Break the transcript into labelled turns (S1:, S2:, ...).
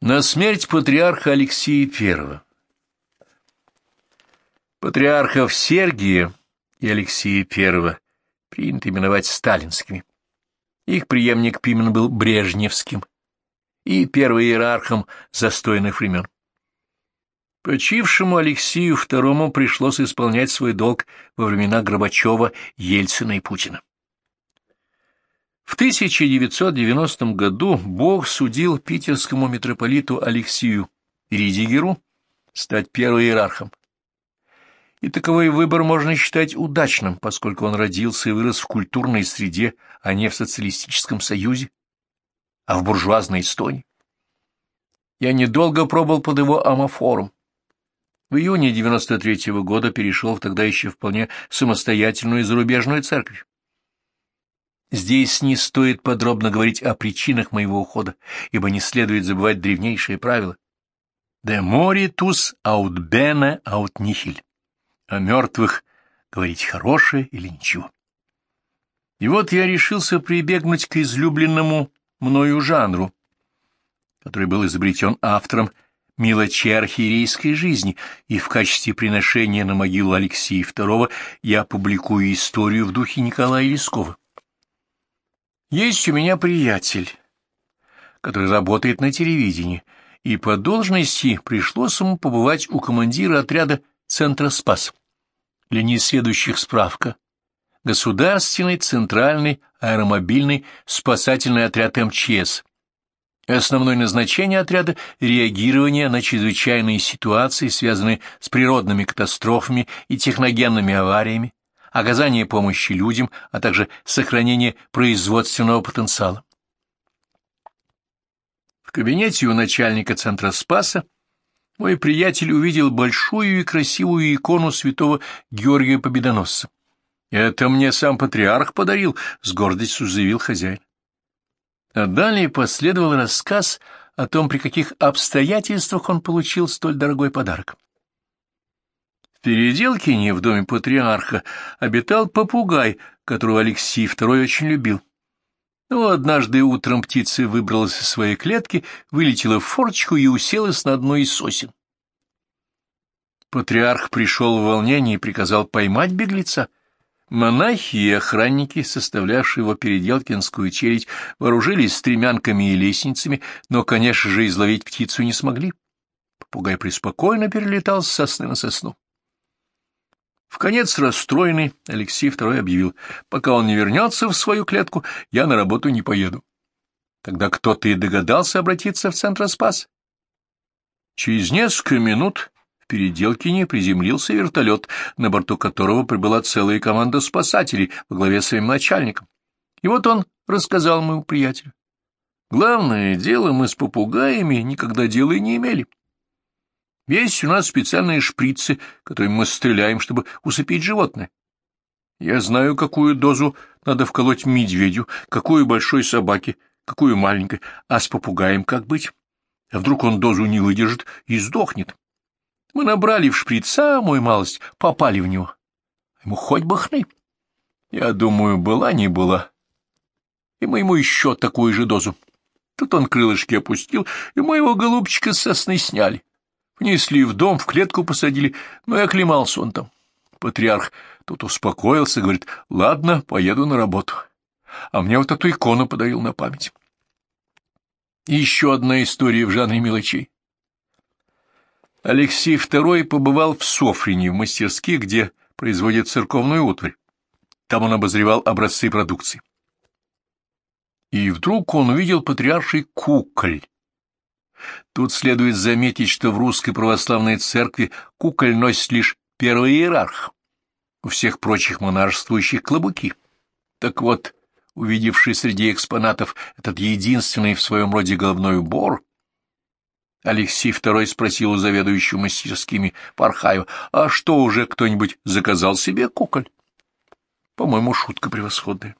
S1: На смерть патриарха Алексия I. Патриархов Сергия и Алексия I принято именовать сталинскими. Их преемник Пимен был брежневским и первым иерархом застойных времен. Почившему Алексею II пришлось исполнять свой долг во времена Горбачева, Ельцина и Путина. В 1990 году Бог судил питерскому митрополиту Алексию Ридигеру стать первым иерархом. И таковой выбор можно считать удачным, поскольку он родился и вырос в культурной среде, а не в социалистическом союзе, а в буржуазной Эстонии. Я недолго пробыл под его амофором. В июне 93 -го года перешел в тогда еще вполне самостоятельную зарубежную церковь. Здесь не стоит подробно говорить о причинах моего ухода, ибо не следует забывать древнейшее правило «De moritus aut bene aut nihil» — о мертвых говорить хорошее или ничего. И вот я решился прибегнуть к излюбленному мною жанру, который был изобретен автором мелочей архиерейской жизни, и в качестве приношения на могилу Алексея II я публикую историю в духе Николая Лескова. Есть у меня приятель, который работает на телевидении, и по должности пришлось ему побывать у командира отряда «Центра Спас». Для несведущих справка. Государственный центральный аэромобильный спасательный отряд МЧС. Основное назначение отряда – реагирование на чрезвычайные ситуации, связанные с природными катастрофами и техногенными авариями, оказание помощи людям, а также сохранение производственного потенциала. В кабинете у начальника центра Спаса мой приятель увидел большую и красивую икону святого Георгия Победоносца. «Это мне сам патриарх подарил», — с гордостью заявил хозяин. А далее последовал рассказ о том, при каких обстоятельствах он получил столь дорогой подарок. В Переделкине, в доме патриарха, обитал попугай, которого Алексей II очень любил. Но однажды утром птица выбралась из своей клетки, вылетела в форчку и уселась на одной из сосен. Патриарх пришел в волнение и приказал поймать беглеца. Монахи и охранники, составлявшие его переделкинскую челядь, вооружились стремянками и лестницами, но, конечно же, изловить птицу не смогли. Попугай преспокойно перелетал с сосны на сосну. В конец расстроенный Алексей II объявил, пока он не вернется в свою клетку, я на работу не поеду. Тогда кто-то и догадался обратиться в Центр Спас. Через несколько минут в Переделкине приземлился вертолет, на борту которого прибыла целая команда спасателей во главе с своим начальником. И вот он рассказал моему приятелю. Главное дело, мы с попугаями никогда дела не имели. Есть у нас специальные шприцы, которыми мы стреляем, чтобы усыпить животное. Я знаю, какую дозу надо вколоть медведю, какую большой собаке, какую маленькой, а с попугаем как быть? А вдруг он дозу не выдержит и сдохнет? Мы набрали в шприц самую малость, попали в него. Ему хоть бы хны. Я думаю, была не была. И мы ему еще такую же дозу. Тут он крылышки опустил, и моего голубчика сосны сняли. Внесли в дом, в клетку посадили, но и оклемался он там. Патриарх тут успокоился, говорит, ладно, поеду на работу. А мне вот эту икону подарил на память. И еще одна история в жанре мелочей. Алексей II побывал в Софрине, в мастерских, где производят церковную утварь. Там он обозревал образцы продукции. И вдруг он увидел патриарший куколь, Тут следует заметить, что в русской православной церкви куколь носит лишь первый иерарх, у всех прочих монаршествующих клобуки. Так вот, увидевший среди экспонатов этот единственный в своем роде головной убор, Алексей II спросил у заведующего мастерскими Пархаева, а что, уже кто-нибудь заказал себе куколь? По-моему, шутка превосходная.